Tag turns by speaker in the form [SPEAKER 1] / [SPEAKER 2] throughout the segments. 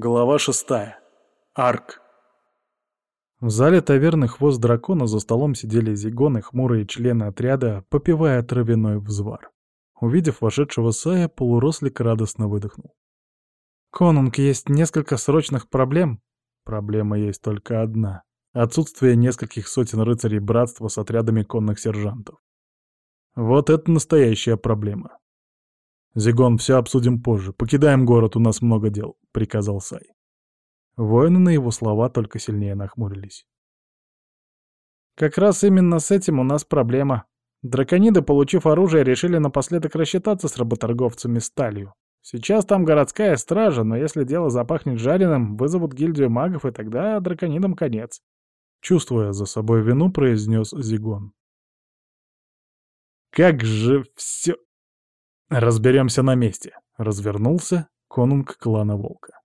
[SPEAKER 1] Глава шестая. Арк. В зале таверны «Хвост дракона» за столом сидели зигоны, хмурые члены отряда, попивая травяной взвар. Увидев вошедшего Сая, полурослик радостно выдохнул. «Конунг, есть несколько срочных проблем?» «Проблема есть только одна. Отсутствие нескольких сотен рыцарей братства с отрядами конных сержантов. Вот это настоящая проблема. «Зигон, все обсудим позже. Покидаем город, у нас много дел», — приказал Сай. Воины на его слова только сильнее нахмурились. «Как раз именно с этим у нас проблема. Дракониды, получив оружие, решили напоследок рассчитаться с работорговцами сталью. Сейчас там городская стража, но если дело запахнет жареным, вызовут гильдию магов, и тогда драконидам конец». Чувствуя за собой вину, произнес Зигон. «Как же все Разберемся на месте. Развернулся конунг клана Волка.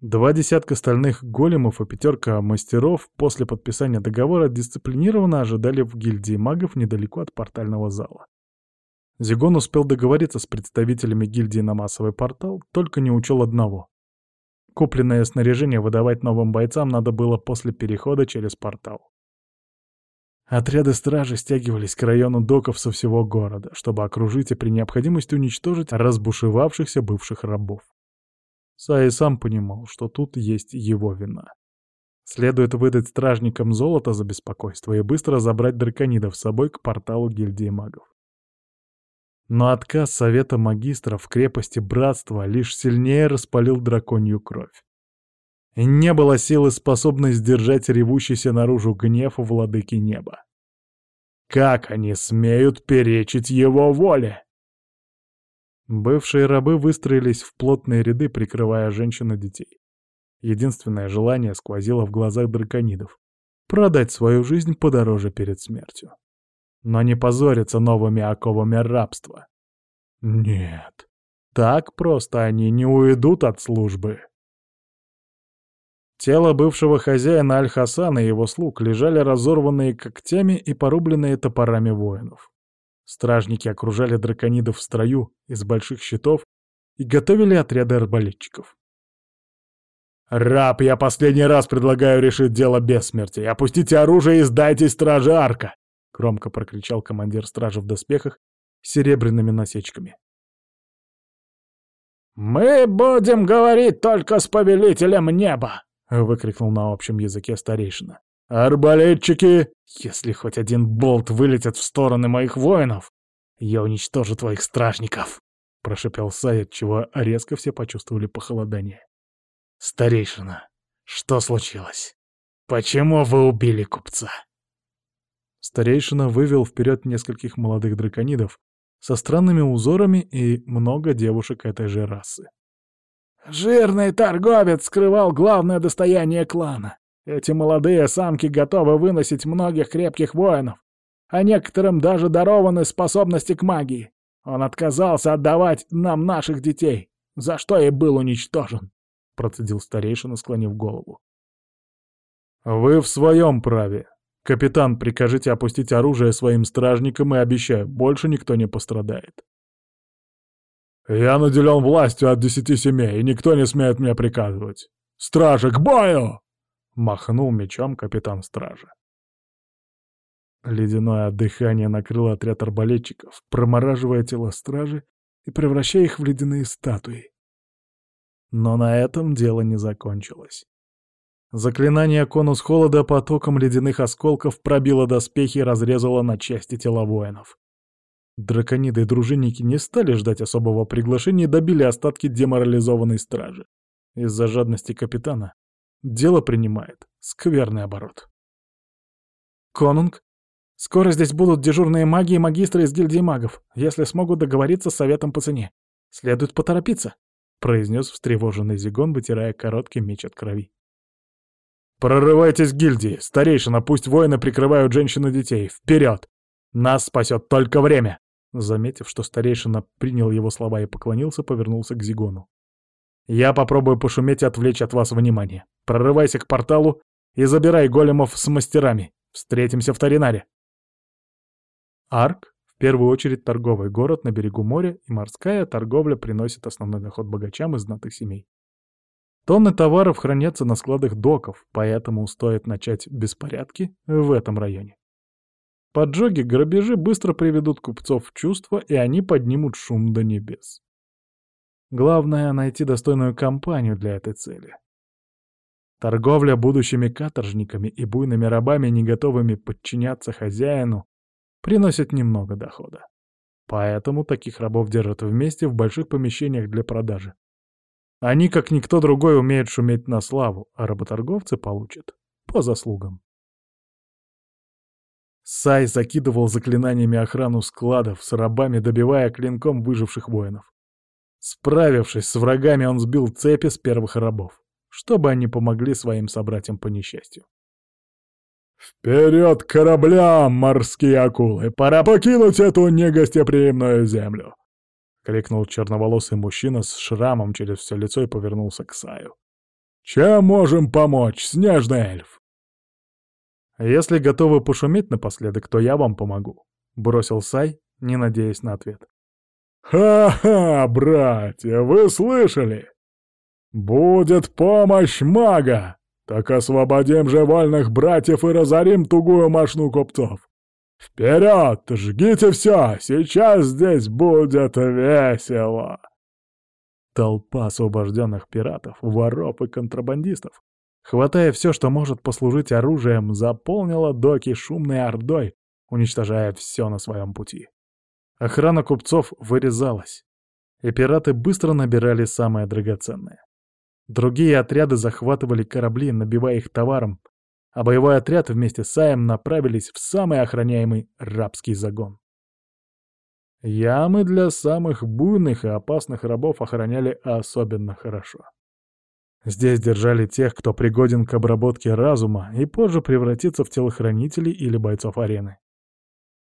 [SPEAKER 1] Два десятка стальных големов и пятерка мастеров после подписания договора дисциплинированно ожидали в гильдии магов недалеко от портального зала. Зигон успел договориться с представителями гильдии на массовый портал, только не учел одного. Купленное снаряжение выдавать новым бойцам надо было после перехода через портал. Отряды стражи стягивались к району доков со всего города, чтобы окружить и при необходимости уничтожить разбушевавшихся бывших рабов. Сай сам понимал, что тут есть его вина. Следует выдать стражникам золото за беспокойство и быстро забрать драконидов с собой к порталу гильдии магов. Но отказ Совета Магистров в крепости Братства лишь сильнее распалил драконью кровь. Не было силы, способной сдержать ревущийся наружу гнев владыки неба. Как они смеют перечить его воле? Бывшие рабы выстроились в плотные ряды, прикрывая женщин и детей. Единственное желание сквозило в глазах драконидов — продать свою жизнь подороже перед смертью. Но не позориться новыми оковами рабства. Нет, так просто они не уйдут от службы. Тело бывшего хозяина Аль-Хасана и его слуг лежали разорванные когтями и порубленные топорами воинов. Стражники окружали драконидов в строю из больших щитов и готовили отряды арбалетчиков. «Раб, я последний раз предлагаю решить дело без смерти. Опустите оружие и сдайте страже арка!» — громко прокричал командир стражи в доспехах с серебряными насечками. «Мы будем говорить только с повелителем неба!» — выкрикнул на общем языке старейшина. «Арбалетчики! Если хоть один болт вылетит в стороны моих воинов, я уничтожу твоих стражников!» — прошепел Сай, чего резко все почувствовали похолодание. «Старейшина, что случилось? Почему вы убили купца?» Старейшина вывел вперед нескольких молодых драконидов со странными узорами и много девушек этой же расы. Жирный торговец скрывал главное достояние клана. Эти молодые самки готовы выносить многих крепких воинов, а некоторым даже дарованы способности к магии. Он отказался отдавать нам наших детей, за что и был уничтожен», — процедил старейшина, склонив голову. «Вы в своем праве. Капитан, прикажите опустить оружие своим стражникам и обещаю, больше никто не пострадает», «Я наделен властью от десяти семей, и никто не смеет мне приказывать. Стражи, к бою!» — махнул мечом капитан стражи. Ледяное дыхание накрыло отряд арбалетчиков, промораживая тела стражи и превращая их в ледяные статуи. Но на этом дело не закончилось. Заклинание конус холода потоком ледяных осколков пробило доспехи и разрезало на части тела воинов. Дракониды и дружинники не стали ждать особого приглашения и добили остатки деморализованной стражи. Из-за жадности капитана дело принимает скверный оборот. «Конунг, скоро здесь будут дежурные маги и магистры из гильдии магов, если смогут договориться с советом по цене. Следует поторопиться», — произнес встревоженный Зигон, вытирая короткий меч от крови. «Прорывайтесь к гильдии! Старейшина, пусть воины прикрывают женщин и детей! Вперед! Нас спасет только время!» Заметив, что старейшина принял его слова и поклонился, повернулся к Зигону. «Я попробую пошуметь и отвлечь от вас внимание. Прорывайся к порталу и забирай големов с мастерами. Встретимся в Таринаре». Арк — в первую очередь торговый город на берегу моря, и морская торговля приносит основной доход богачам из знатых семей. Тонны товаров хранятся на складах доков, поэтому стоит начать беспорядки в этом районе. Поджоги, грабежи быстро приведут купцов в чувство, и они поднимут шум до небес. Главное — найти достойную компанию для этой цели. Торговля будущими каторжниками и буйными рабами, не готовыми подчиняться хозяину, приносит немного дохода. Поэтому таких рабов держат вместе в больших помещениях для продажи. Они, как никто другой, умеют шуметь на славу, а работорговцы получат по заслугам. Сай закидывал заклинаниями охрану складов, с рабами добивая клинком выживших воинов. Справившись с врагами, он сбил цепи с первых рабов, чтобы они помогли своим собратьям по несчастью. «Вперед кораблям, морские акулы! Пора покинуть эту негостеприимную землю!» крикнул черноволосый мужчина с шрамом через все лицо и повернулся к Саю. «Чем можем помочь, снежный эльф?» «Если готовы пошуметь напоследок, то я вам помогу», — бросил Сай, не надеясь на ответ. «Ха-ха, братья, вы слышали? Будет помощь мага! Так освободим же вольных братьев и разорим тугую мошну купцов! «Вперед! Жгите все! Сейчас здесь будет весело!» Толпа освобожденных пиратов, воров и контрабандистов, хватая все, что может послужить оружием, заполнила доки шумной ордой, уничтожая все на своем пути. Охрана купцов вырезалась, и пираты быстро набирали самое драгоценное. Другие отряды захватывали корабли, набивая их товаром, а боевой отряд вместе с Саем направились в самый охраняемый рабский загон. Ямы для самых буйных и опасных рабов охраняли особенно хорошо. Здесь держали тех, кто пригоден к обработке разума и позже превратится в телохранителей или бойцов арены.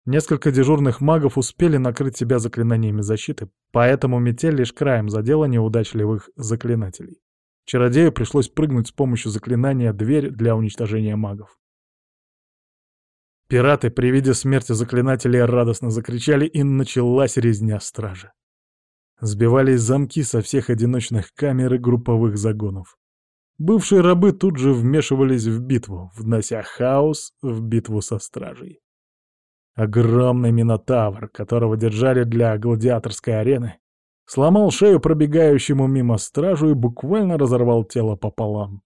[SPEAKER 1] Несколько дежурных магов успели накрыть себя заклинаниями защиты, поэтому метель лишь краем задела неудачливых заклинателей. Чародею пришлось прыгнуть с помощью заклинания «Дверь» для уничтожения магов. Пираты при виде смерти заклинателей радостно закричали, и началась резня стражи. Сбивались замки со всех одиночных камер и групповых загонов. Бывшие рабы тут же вмешивались в битву, внося хаос в битву со стражей. Огромный минотавр, которого держали для гладиаторской арены, сломал шею пробегающему мимо стражу и буквально разорвал тело пополам.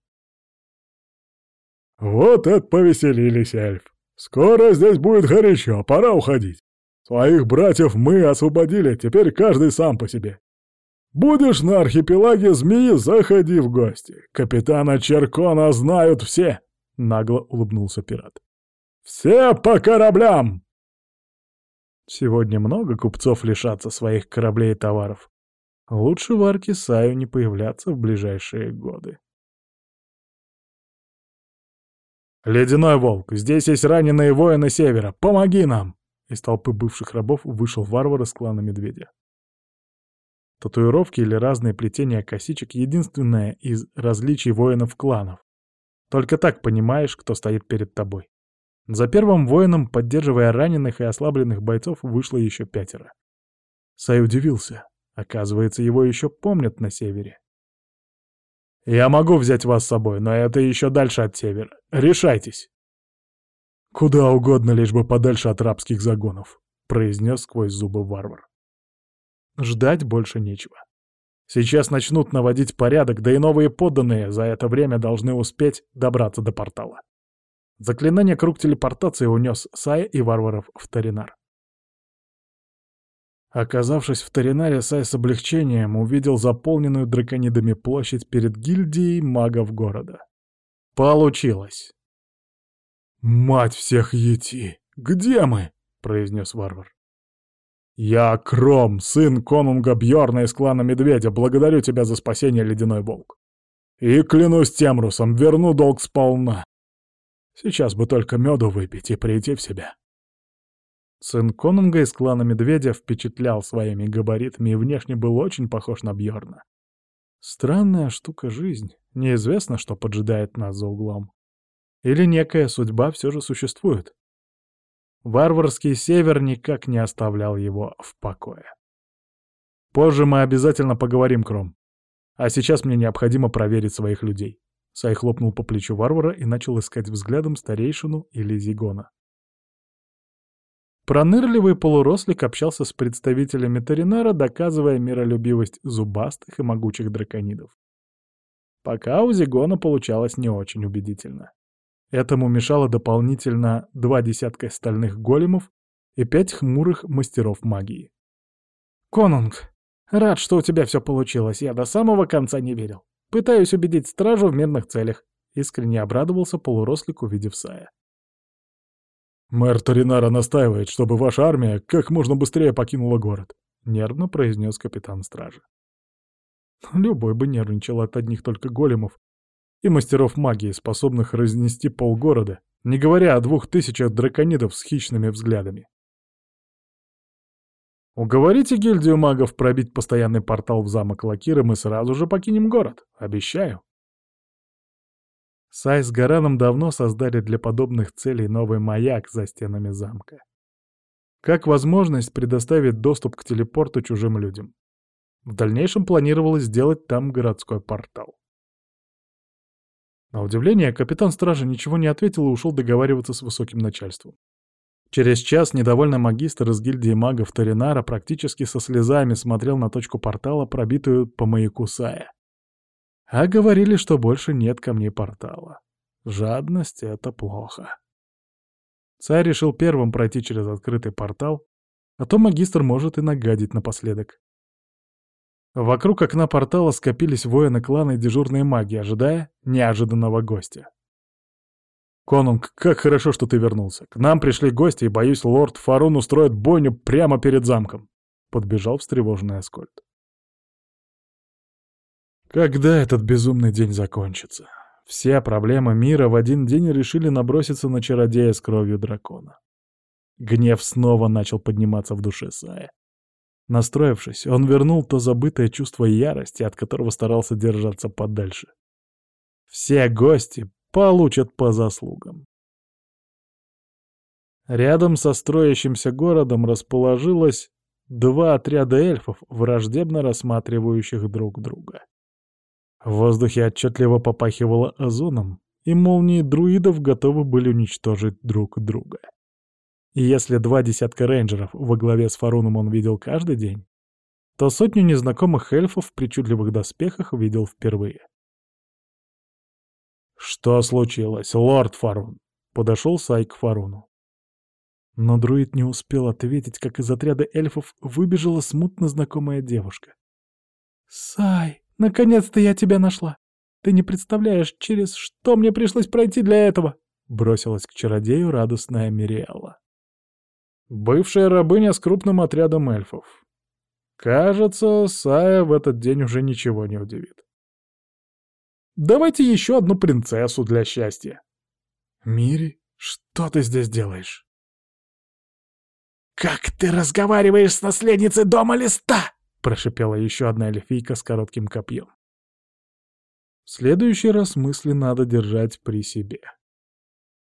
[SPEAKER 1] «Вот это повеселились, эльф! Скоро здесь будет горячо, пора уходить. Своих братьев мы освободили, теперь каждый сам по себе. Будешь на архипелаге змеи, заходи в гости. Капитана Черкона знают все!» — нагло улыбнулся пират. «Все по кораблям!» Сегодня много купцов лишатся своих кораблей и товаров. Лучше в Аркисаю не появляться в ближайшие годы. «Ледяной волк, здесь есть раненые воины Севера, помоги нам!» Из толпы бывших рабов вышел варвар из клана Медведя. Татуировки или разные плетения косичек — единственное из различий воинов кланов. Только так понимаешь, кто стоит перед тобой. За первым воином, поддерживая раненых и ослабленных бойцов, вышло еще пятеро. Сай удивился. Оказывается, его еще помнят на севере. «Я могу взять вас с собой, но это еще дальше от севера. Решайтесь!» «Куда угодно, лишь бы подальше от рабских загонов», — произнес сквозь зубы варвар. Ждать больше нечего. Сейчас начнут наводить порядок, да и новые подданные за это время должны успеть добраться до портала. Заклинание круг телепортации унес Сая и варваров в Таринар. Оказавшись в Таринаре, Сай с облегчением увидел заполненную драконидами площадь перед гильдией магов города. Получилось! «Мать всех ети! Где мы?» — произнес варвар. «Я Кром, сын конунга Бьорна из клана Медведя, благодарю тебя за спасение, Ледяной Волк. И клянусь Темрусом, верну долг сполна. Сейчас бы только меду выпить и прийти в себя. Сын конунга из клана Медведя впечатлял своими габаритами и внешне был очень похож на Бьорна. Странная штука жизнь. Неизвестно, что поджидает нас за углом. Или некая судьба все же существует. Варварский север никак не оставлял его в покое. Позже мы обязательно поговорим, Кром. А сейчас мне необходимо проверить своих людей. Сай хлопнул по плечу варвара и начал искать взглядом старейшину или Зигона. Пронырливый полурослик общался с представителями Таринара, доказывая миролюбивость зубастых и могучих драконидов. Пока у Зигона получалось не очень убедительно. Этому мешало дополнительно два десятка стальных големов и пять хмурых мастеров магии. «Конунг, рад, что у тебя все получилось, я до самого конца не верил. Пытаюсь убедить стражу в мирных целях», — искренне обрадовался полурослик, увидев Сая. «Мэр Торинара настаивает, чтобы ваша армия как можно быстрее покинула город», — нервно произнес капитан стражи. Любой бы нервничал от одних только големов и мастеров магии, способных разнести полгорода, не говоря о двух тысячах драконидов с хищными взглядами. Уговорите гильдию магов пробить постоянный портал в замок Лакиры, мы сразу же покинем город, обещаю. Сай с Гараном давно создали для подобных целей новый маяк за стенами замка. Как возможность предоставить доступ к телепорту чужим людям. В дальнейшем планировалось сделать там городской портал. На удивление, капитан стражи ничего не ответил и ушел договариваться с высоким начальством. Через час недовольный магистр из гильдии магов Таринара практически со слезами смотрел на точку портала, пробитую по маяку Сая. А говорили, что больше нет камней портала. Жадность — это плохо. Царь решил первым пройти через открытый портал, а то магистр может и нагадить напоследок. Вокруг окна портала скопились воины клана и дежурные маги, ожидая неожиданного гостя. «Конунг, как хорошо, что ты вернулся. К нам пришли гости, и, боюсь, лорд Фарун устроит бойню прямо перед замком», — подбежал встревоженный Аскольд. Когда этот безумный день закончится? Все проблемы мира в один день решили наброситься на чародея с кровью дракона. Гнев снова начал подниматься в душе Сая. Настроившись, он вернул то забытое чувство ярости, от которого старался держаться подальше. Все гости получат по заслугам. Рядом со строящимся городом расположилось два отряда эльфов, враждебно рассматривающих друг друга. В воздухе отчетливо попахивало озоном, и молнии друидов готовы были уничтожить друг друга. И если два десятка рейнджеров во главе с Фаруном он видел каждый день, то сотню незнакомых эльфов в причудливых доспехах видел впервые. «Что случилось, лорд Фарун?» — подошел Сай к Фаруну. Но друид не успел ответить, как из отряда эльфов выбежала смутно знакомая девушка. «Сай!» Наконец-то я тебя нашла. Ты не представляешь, через что мне пришлось пройти для этого!» Бросилась к чародею радостная Мириэлла. Бывшая рабыня с крупным отрядом эльфов. Кажется, Сая в этот день уже ничего не удивит. «Давайте еще одну принцессу для счастья!» «Мири, что ты здесь делаешь?»
[SPEAKER 2] «Как ты разговариваешь с наследницей дома листа?»
[SPEAKER 1] — прошипела еще одна эльфийка с коротким копьем. В следующий раз мысли надо держать при себе.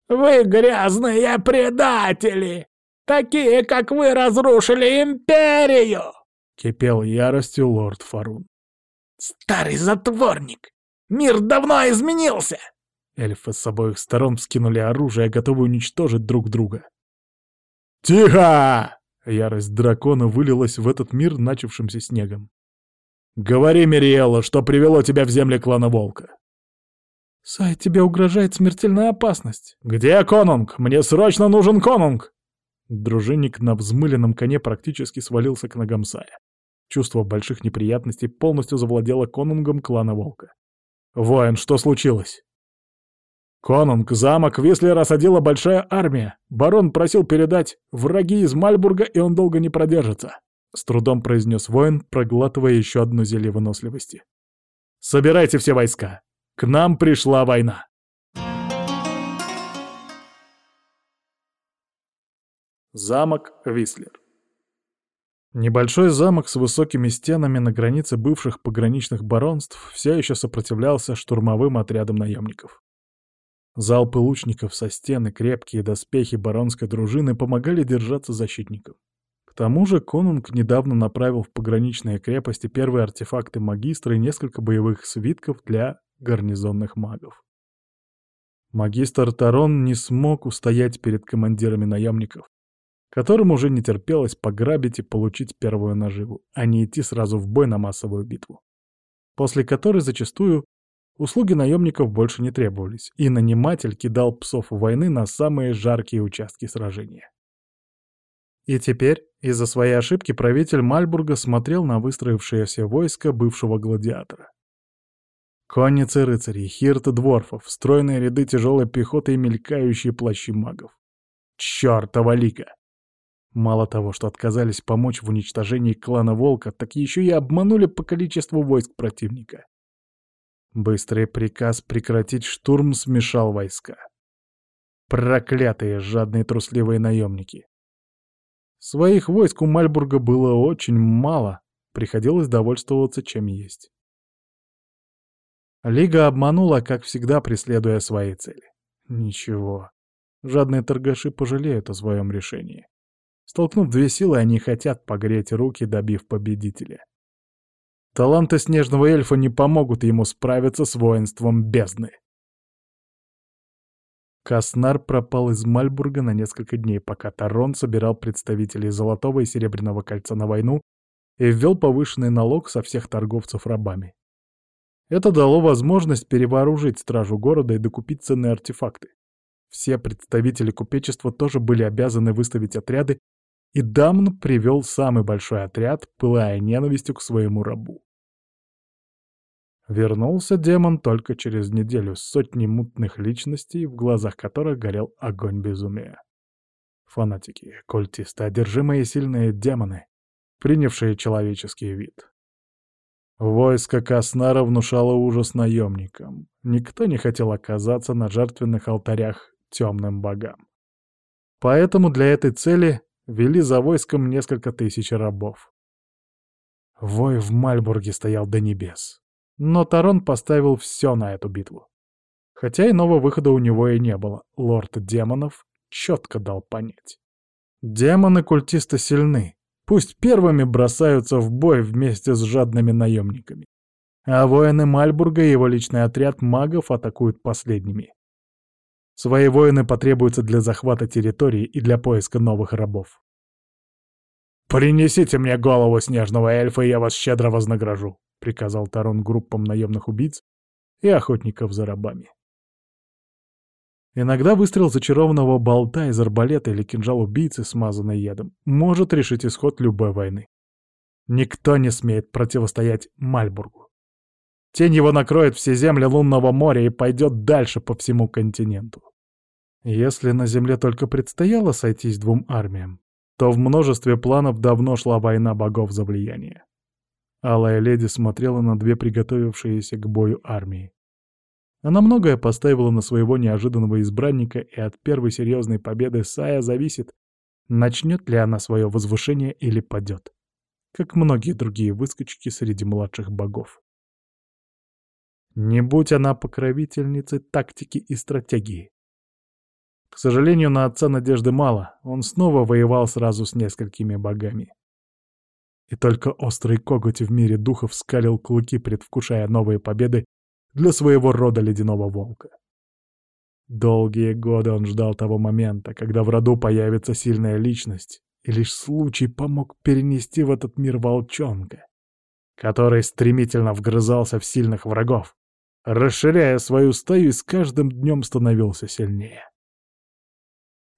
[SPEAKER 2] «Вы грязные предатели! Такие, как вы, разрушили империю!»
[SPEAKER 1] — кипел яростью лорд Фарун.
[SPEAKER 2] «Старый затворник! Мир давно изменился!»
[SPEAKER 1] Эльфы с обоих сторон вскинули оружие, готовые уничтожить друг друга. «Тихо!» Ярость дракона вылилась в этот мир начавшимся снегом. «Говори, Мириэлла, что привело тебя в земли клана Волка?»
[SPEAKER 2] «Сай, тебе угрожает смертельная опасность».
[SPEAKER 1] «Где конунг? Мне срочно нужен конунг!» Дружинник на взмыленном коне практически свалился к ногам Сая. Чувство больших неприятностей полностью завладело конунгом клана Волка. «Воин, что случилось?» «Конунг, замок Вислер осадила большая армия. Барон просил передать враги из Мальбурга, и он долго не продержится», — с трудом произнес воин, проглатывая еще одно зелье выносливости. «Собирайте все войска. К нам пришла война». Замок Вислер Небольшой замок с высокими стенами на границе бывших пограничных баронств все еще сопротивлялся штурмовым отрядам наемников. Залпы лучников со стены, крепкие доспехи баронской дружины помогали держаться защитникам. К тому же конунг недавно направил в пограничные крепости первые артефакты магистра и несколько боевых свитков для гарнизонных магов. Магистр Тарон не смог устоять перед командирами наемников, которым уже не терпелось пограбить и получить первую наживу, а не идти сразу в бой на массовую битву, после которой зачастую услуги наемников больше не требовались, и наниматель кидал псов войны на самые жаркие участки сражения. И теперь, из-за своей ошибки, правитель Мальбурга смотрел на выстроившееся войско бывшего гладиатора. Конницы рыцарей, хирты дворфов, стройные ряды тяжелой пехоты и мелькающие плащи магов. Чёртова лига! Мало того, что отказались помочь в уничтожении клана Волка, так еще и обманули по количеству войск противника. Быстрый приказ прекратить штурм смешал войска. Проклятые жадные трусливые наемники. Своих войск у Мальбурга было очень мало, приходилось довольствоваться чем есть. Лига обманула, как всегда, преследуя свои цели. Ничего. Жадные торгаши пожалеют о своем решении. Столкнув две силы, они хотят погреть руки, добив победителя. Таланты снежного эльфа не помогут ему справиться с воинством бездны. Каснар пропал из Мальбурга на несколько дней, пока Тарон собирал представителей Золотого и Серебряного кольца на войну и ввел повышенный налог со всех торговцев рабами. Это дало возможность перевооружить стражу города и докупить ценные артефакты. Все представители купечества тоже были обязаны выставить отряды, и Дамн привел самый большой отряд, пылая ненавистью к своему рабу. Вернулся демон только через неделю с сотней мутных личностей, в глазах которых горел огонь безумия. Фанатики, культисты, одержимые сильные демоны, принявшие человеческий вид. Войско Каснара внушало ужас наемникам. Никто не хотел оказаться на жертвенных алтарях темным богам. Поэтому для этой цели вели за войском несколько тысяч рабов. Вой в Мальбурге стоял до небес. Но Тарон поставил все на эту битву. Хотя иного выхода у него и не было, лорд демонов четко дал понять. Демоны-культисты сильны, Пусть первыми бросаются в бой вместе с жадными наемниками. А воины Мальбурга и его личный отряд магов атакуют последними. Свои воины потребуются для захвата территории и для поиска новых рабов. «Принесите мне голову снежного эльфа, и я вас щедро вознагражу», — приказал Тарон группам наемных убийц и охотников за рабами. Иногда выстрел зачарованного болта из арбалета или кинжал убийцы, смазанный ядом, может решить исход любой войны. Никто не смеет противостоять Мальбургу. Тень его накроет все земли лунного моря и пойдет дальше по всему континенту. Если на земле только предстояло сойтись двум армиям, то в множестве планов давно шла война богов за влияние. Алая леди смотрела на две приготовившиеся к бою армии. Она многое поставила на своего неожиданного избранника, и от первой серьезной победы Сая зависит, начнет ли она свое возвышение или падет, как многие другие выскочки среди младших богов. Не будь она покровительницей тактики и стратегии. К сожалению, на отца надежды мало, он снова воевал сразу с несколькими богами. И только острый коготь в мире духов скалил клыки, предвкушая новые победы для своего рода ледяного волка. Долгие годы он ждал того момента, когда в роду появится сильная личность, и лишь случай помог перенести в этот мир волчонка, который стремительно вгрызался в сильных врагов, расширяя свою стаю и с каждым днем становился сильнее.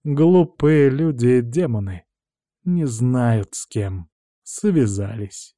[SPEAKER 1] Глупые люди и демоны не знают, с кем связались.